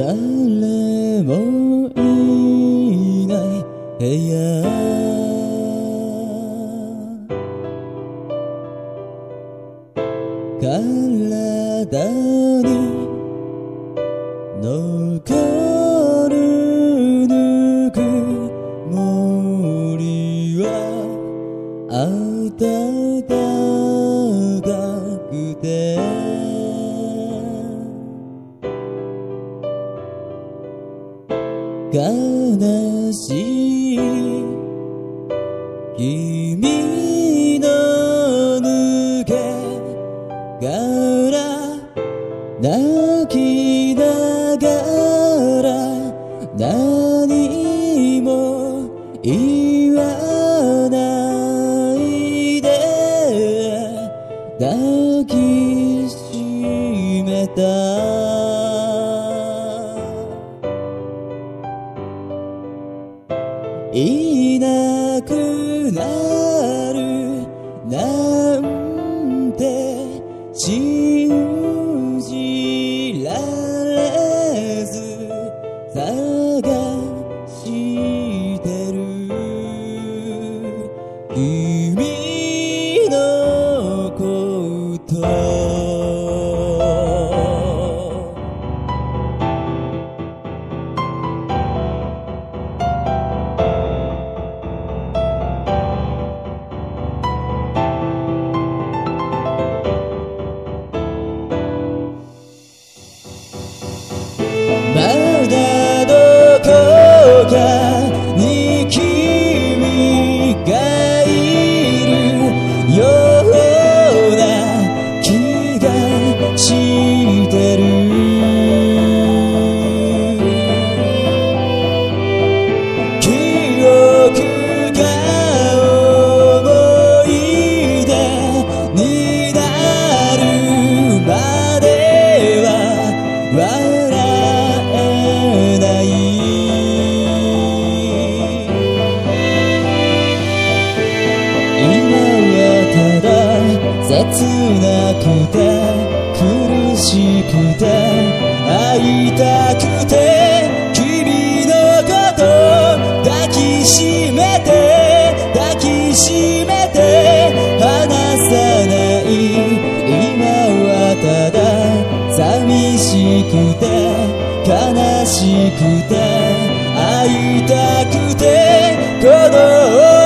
誰もいない部屋。体に悲しい君の抜けから泣きながら何も言わないで抱きしめた探しただ切なくて苦しくて会いたくて君のこと抱きしめて抱きしめて離さない今はただ寂しくて悲しくて会いたくてこの